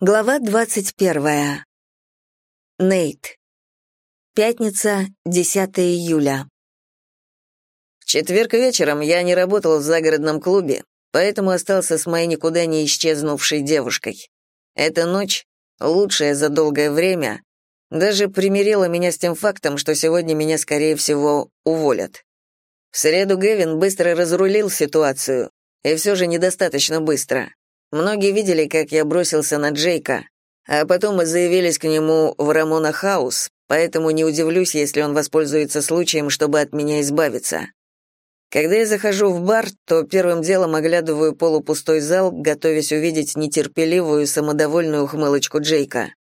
Глава 21. Нейт. Пятница, 10 июля. В четверг вечером я не работал в загородном клубе, поэтому остался с моей никуда не исчезнувшей девушкой. Эта ночь, лучшая за долгое время, даже примирила меня с тем фактом, что сегодня меня, скорее всего, уволят. В среду Гевин быстро разрулил ситуацию, и все же недостаточно быстро. Многие видели, как я бросился на Джейка, а потом мы заявились к нему в Рамона Хаус, поэтому не удивлюсь, если он воспользуется случаем, чтобы от меня избавиться. Когда я захожу в бар, то первым делом оглядываю полупустой зал, готовясь увидеть нетерпеливую, самодовольную ухмылочку Джейка.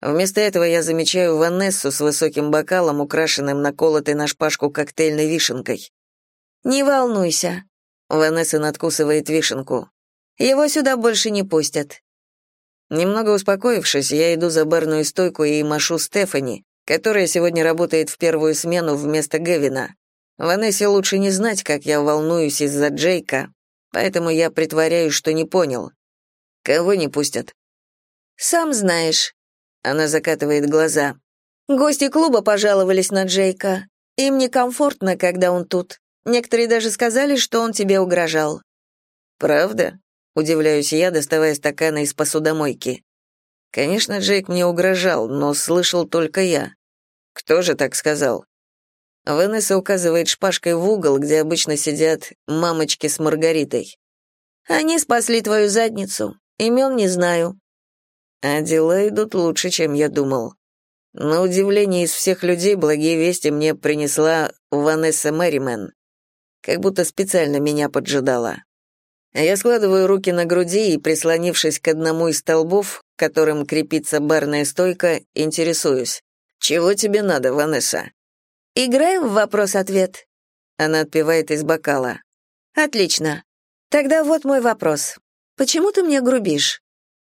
Вместо этого я замечаю Ванессу с высоким бокалом, украшенным наколотой на шпажку коктейльной вишенкой. «Не волнуйся», — Ванесса надкусывает вишенку. Его сюда больше не пустят». Немного успокоившись, я иду за барную стойку и машу Стефани, которая сегодня работает в первую смену вместо Гевина. Ванессе лучше не знать, как я волнуюсь из-за Джейка, поэтому я притворяюсь, что не понял. Кого не пустят? «Сам знаешь». Она закатывает глаза. «Гости клуба пожаловались на Джейка. Им некомфортно, когда он тут. Некоторые даже сказали, что он тебе угрожал». «Правда?» Удивляюсь я, доставая стаканы из посудомойки. Конечно, Джейк мне угрожал, но слышал только я. Кто же так сказал? Ванесса указывает шпажкой в угол, где обычно сидят мамочки с Маргаритой. Они спасли твою задницу. Имен не знаю. А дела идут лучше, чем я думал. На удивление из всех людей благие вести мне принесла Ванесса Мэримен. Как будто специально меня поджидала. Я складываю руки на груди и, прислонившись к одному из столбов, которым крепится барная стойка, интересуюсь. «Чего тебе надо, Ванесса?» «Играем в вопрос-ответ?» Она отпивает из бокала. «Отлично. Тогда вот мой вопрос. Почему ты мне грубишь?»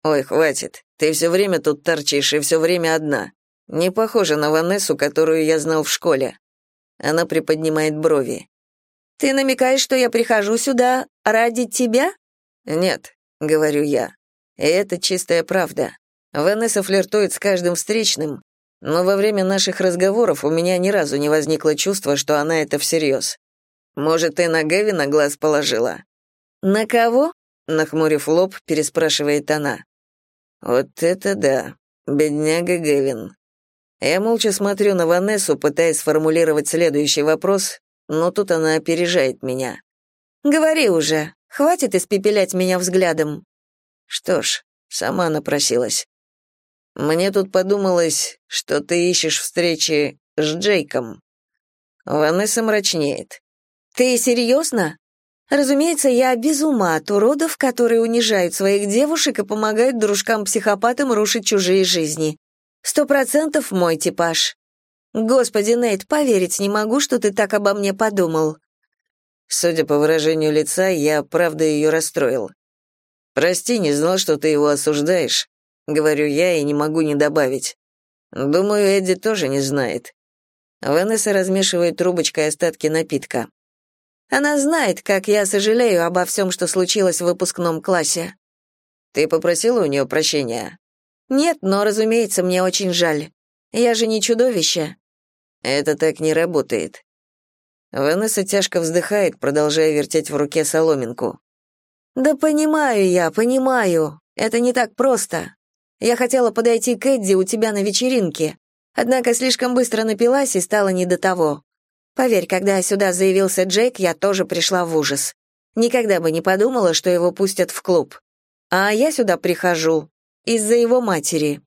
«Ой, хватит. Ты все время тут торчишь и все время одна. Не похожа на Ванессу, которую я знал в школе». Она приподнимает брови. Ты намекаешь, что я прихожу сюда ради тебя? Нет, говорю я. И это чистая правда. Ванесса флиртует с каждым встречным, но во время наших разговоров у меня ни разу не возникло чувства, что она это всерьез. Может, ты на Гевина глаз положила? На кого? Нахмурив лоб, переспрашивает она. Вот это да, бедняга Гевин. Я молча смотрю на Ванессу, пытаясь сформулировать следующий вопрос, но тут она опережает меня. «Говори уже, хватит испепелять меня взглядом». Что ж, сама напросилась. Мне тут подумалось, что ты ищешь встречи с Джейком. Ванесса мрачнеет. Ты серьезно? Разумеется, я без ума от уродов, которые унижают своих девушек и помогают дружкам-психопатам рушить чужие жизни. Сто процентов мой типаж. Господи, Нейт, поверить не могу, что ты так обо мне подумал. Судя по выражению лица, я правда ее расстроил. Прости, не знал, что ты его осуждаешь, говорю я и не могу не добавить. Думаю, Эдди тоже не знает. Ванесса размешивает трубочкой остатки напитка. Она знает, как я сожалею обо всем, что случилось в выпускном классе. Ты попросила у нее прощения? Нет, но, разумеется, мне очень жаль. Я же не чудовище. Это так не работает. Ванесса тяжко вздыхает, продолжая вертеть в руке соломинку. Да понимаю я, понимаю. Это не так просто. Я хотела подойти к Эдди у тебя на вечеринке, однако слишком быстро напилась и стало не до того. Поверь, когда сюда заявился Джейк, я тоже пришла в ужас. Никогда бы не подумала, что его пустят в клуб. А я сюда прихожу из-за его матери.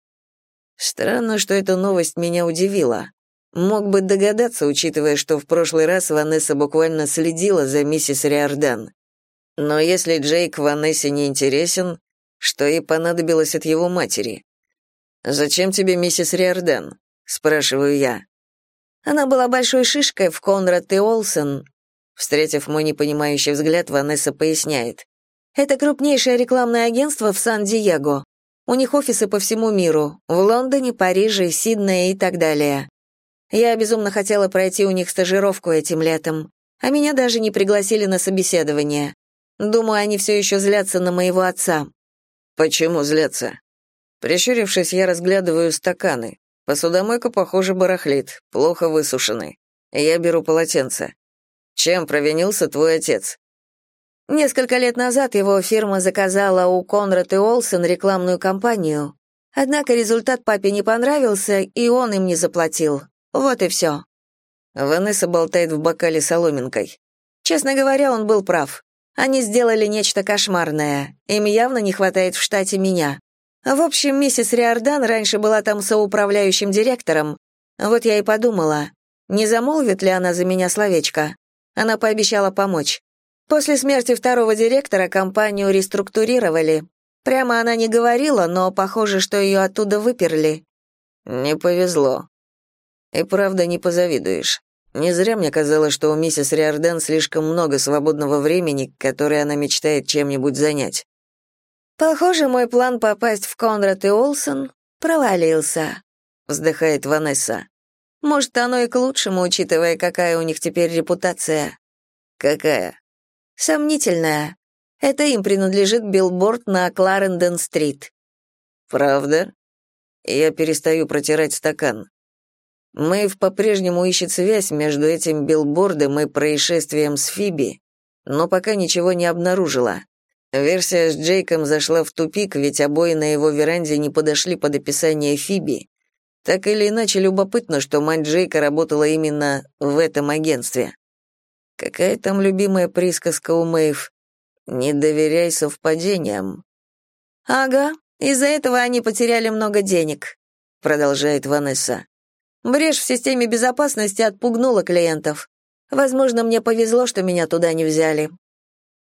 Странно, что эта новость меня удивила. Мог бы догадаться, учитывая, что в прошлый раз Ванесса буквально следила за миссис Риордан. Но если Джейк Ванессе не интересен, что ей понадобилось от его матери? «Зачем тебе миссис Риордан?» — спрашиваю я. Она была большой шишкой в Конрад и Олсен. Встретив мой непонимающий взгляд, Ванесса поясняет. Это крупнейшее рекламное агентство в Сан-Диего. У них офисы по всему миру, в Лондоне, Париже, Сиднее и так далее. Я безумно хотела пройти у них стажировку этим летом, а меня даже не пригласили на собеседование. Думаю, они все еще злятся на моего отца». «Почему злятся?» Прищурившись, я разглядываю стаканы. Посудомойка, похоже, барахлит, плохо высушены. Я беру полотенце. Чем провинился твой отец? Несколько лет назад его фирма заказала у Конрад и Олсен рекламную кампанию. Однако результат папе не понравился, и он им не заплатил. Вот и все. Ванесса болтает в бокале соломинкой. Честно говоря, он был прав. Они сделали нечто кошмарное. Им явно не хватает в штате меня. В общем, миссис Риордан раньше была там соуправляющим директором. Вот я и подумала, не замолвит ли она за меня словечко. Она пообещала помочь. После смерти второго директора компанию реструктурировали. Прямо она не говорила, но похоже, что ее оттуда выперли. Не повезло. И правда не позавидуешь. Не зря мне казалось, что у миссис Риордан слишком много свободного времени, которое она мечтает чем-нибудь занять. Похоже, мой план попасть в Конрад и Олсон провалился, вздыхает Ванесса. Может, оно и к лучшему, учитывая, какая у них теперь репутация. Какая? Сомнительная. Это им принадлежит билборд на Кларенден-стрит. Правда? Я перестаю протирать стакан. Мэйв по-прежнему ищет связь между этим билбордом и происшествием с Фиби, но пока ничего не обнаружила. Версия с Джейком зашла в тупик, ведь обои на его веранде не подошли под описание Фиби, так или иначе, любопытно, что мать Джейка работала именно в этом агентстве. Какая там любимая присказка у Мэйв? «Не доверяй совпадениям». «Ага, из-за этого они потеряли много денег», — продолжает Ванесса. «Брешь в системе безопасности отпугнула клиентов. Возможно, мне повезло, что меня туда не взяли».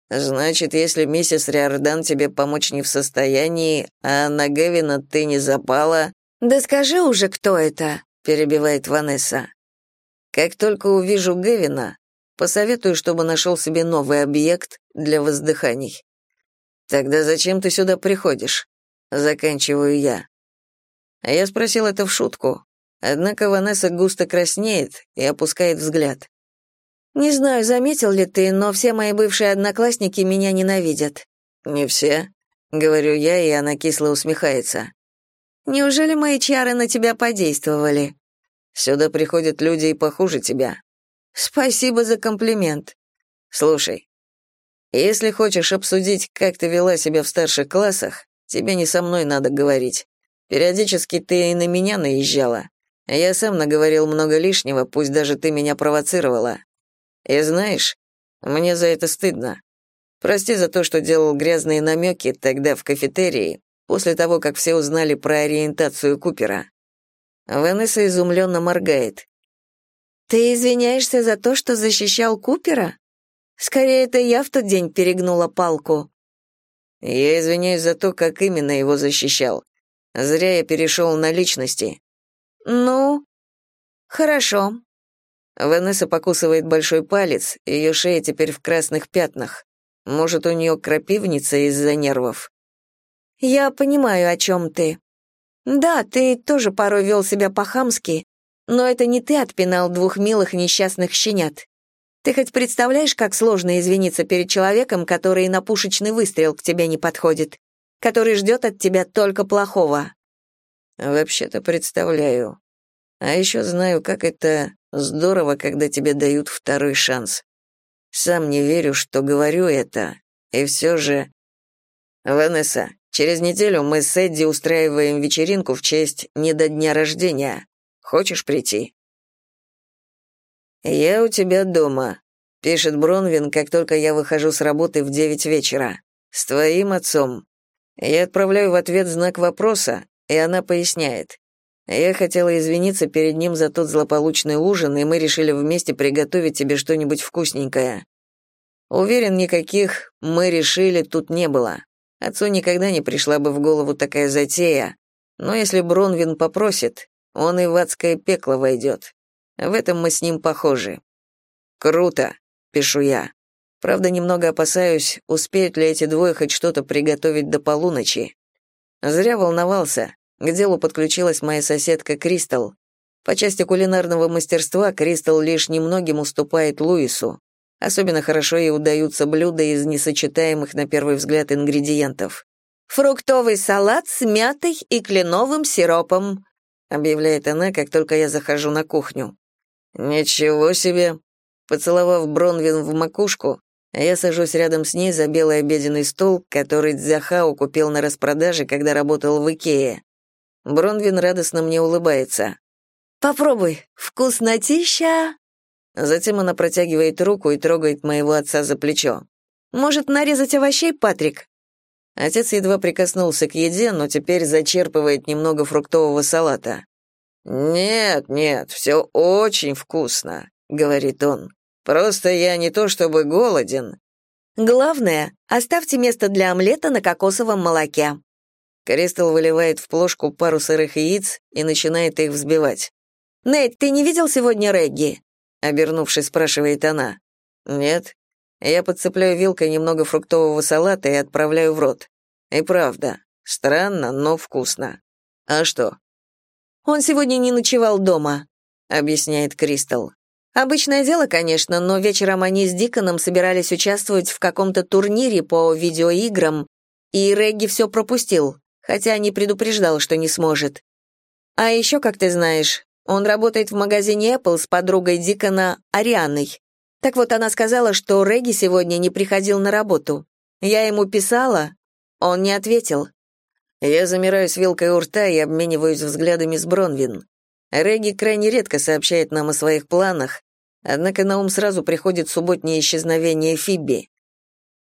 «Значит, если миссис Риордан тебе помочь не в состоянии, а на Гевина ты не запала, «Да скажи уже, кто это?» — перебивает Ванесса. «Как только увижу Гевина, посоветую, чтобы нашел себе новый объект для воздыханий. Тогда зачем ты сюда приходишь?» Заканчиваю я. Я спросил это в шутку, однако Ванесса густо краснеет и опускает взгляд. «Не знаю, заметил ли ты, но все мои бывшие одноклассники меня ненавидят». «Не все», — говорю я, и она кисло усмехается. Неужели мои чары на тебя подействовали? Сюда приходят люди и похуже тебя. Спасибо за комплимент. Слушай, если хочешь обсудить, как ты вела себя в старших классах, тебе не со мной надо говорить. Периодически ты и на меня наезжала. Я сам наговорил много лишнего, пусть даже ты меня провоцировала. И знаешь, мне за это стыдно. Прости за то, что делал грязные намеки тогда в кафетерии, после того, как все узнали про ориентацию Купера. Ванесса изумленно моргает. «Ты извиняешься за то, что защищал Купера? Скорее, это я в тот день перегнула палку». «Я извиняюсь за то, как именно его защищал. Зря я перешел на личности». «Ну, хорошо». Ванесса покусывает большой палец, ее шея теперь в красных пятнах. Может, у нее крапивница из-за нервов. «Я понимаю, о чем ты. Да, ты тоже порой вел себя по-хамски, но это не ты отпинал двух милых несчастных щенят. Ты хоть представляешь, как сложно извиниться перед человеком, который на пушечный выстрел к тебе не подходит, который ждет от тебя только плохого?» «Вообще-то представляю. А еще знаю, как это здорово, когда тебе дают второй шанс. Сам не верю, что говорю это, и все же...» «Ванесса, Через неделю мы с Эдди устраиваем вечеринку в честь не до дня рождения. Хочешь прийти?» «Я у тебя дома», — пишет Бронвин, как только я выхожу с работы в девять вечера. «С твоим отцом». Я отправляю в ответ знак вопроса, и она поясняет. Я хотела извиниться перед ним за тот злополучный ужин, и мы решили вместе приготовить тебе что-нибудь вкусненькое. Уверен, никаких «мы решили» тут не было. Отцу никогда не пришла бы в голову такая затея, но если Бронвин попросит, он и в адское пекло войдет. В этом мы с ним похожи. Круто, пишу я. Правда, немного опасаюсь, успеют ли эти двое хоть что-то приготовить до полуночи. Зря волновался. К делу подключилась моя соседка Кристал. По части кулинарного мастерства Кристал лишь немногим уступает Луису. Особенно хорошо ей удаются блюда из несочетаемых на первый взгляд ингредиентов. Фруктовый салат с мятой и кленовым сиропом», объявляет она, как только я захожу на кухню. «Ничего себе!» Поцеловав Бронвин в макушку, я сажусь рядом с ней за белый обеденный стол, который Дзяхао купил на распродаже, когда работал в Икее. Бронвин радостно мне улыбается. «Попробуй, вкуснотища!» Затем она протягивает руку и трогает моего отца за плечо. «Может, нарезать овощей, Патрик?» Отец едва прикоснулся к еде, но теперь зачерпывает немного фруктового салата. «Нет, нет, все очень вкусно», — говорит он. «Просто я не то чтобы голоден». «Главное, оставьте место для омлета на кокосовом молоке». Кристал выливает в плошку пару сырых яиц и начинает их взбивать. «Нейт, ты не видел сегодня Регги?» Обернувшись, спрашивает она. «Нет». Я подцепляю вилкой немного фруктового салата и отправляю в рот. И правда, странно, но вкусно. А что? Он сегодня не ночевал дома, объясняет Кристал. Обычное дело, конечно, но вечером они с Диконом собирались участвовать в каком-то турнире по видеоиграм, и Регги все пропустил, хотя не предупреждал, что не сможет. А еще, как ты знаешь, он работает в магазине Apple с подругой Дикона Арианой. Так вот, она сказала, что Регги сегодня не приходил на работу. Я ему писала, он не ответил. Я замираю с вилкой у рта и обмениваюсь взглядами с Бронвин. Регги крайне редко сообщает нам о своих планах, однако на ум сразу приходит субботнее исчезновение Фиби.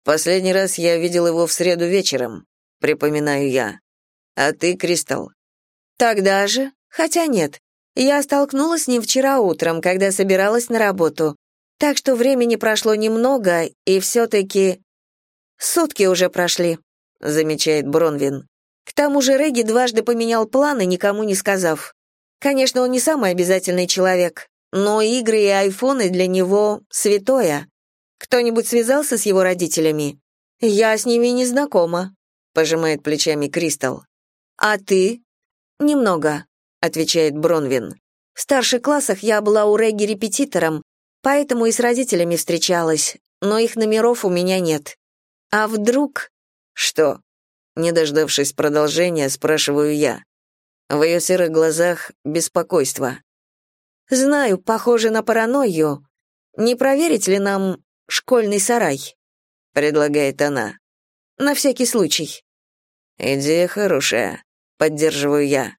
Последний раз я видел его в среду вечером, припоминаю я. А ты, Кристал? Тогда же? Хотя нет. Я столкнулась с ним вчера утром, когда собиралась на работу. Так что времени прошло немного, и все-таки... Сутки уже прошли, замечает Бронвин. К тому же Регги дважды поменял планы, никому не сказав. Конечно, он не самый обязательный человек, но игры и айфоны для него святое. Кто-нибудь связался с его родителями? Я с ними не знакома, пожимает плечами Кристал. А ты? Немного, отвечает Бронвин. В старших классах я была у Регги репетитором, Поэтому и с родителями встречалась, но их номеров у меня нет. А вдруг... Что? Не дождавшись продолжения, спрашиваю я. В ее серых глазах беспокойство. Знаю, похоже на паранойю. Не проверить ли нам школьный сарай? Предлагает она. На всякий случай. Идея хорошая, поддерживаю я.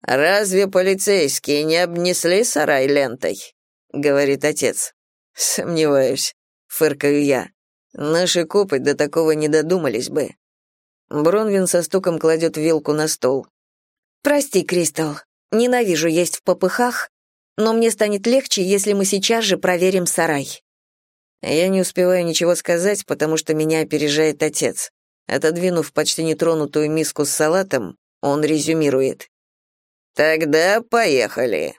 Разве полицейские не обнесли сарай лентой? — говорит отец. «Сомневаюсь», — фыркаю я. «Наши копы до такого не додумались бы». Бронвин со стуком кладет вилку на стол. «Прости, Кристал, ненавижу есть в попыхах, но мне станет легче, если мы сейчас же проверим сарай». Я не успеваю ничего сказать, потому что меня опережает отец. Отодвинув почти нетронутую миску с салатом, он резюмирует. «Тогда поехали».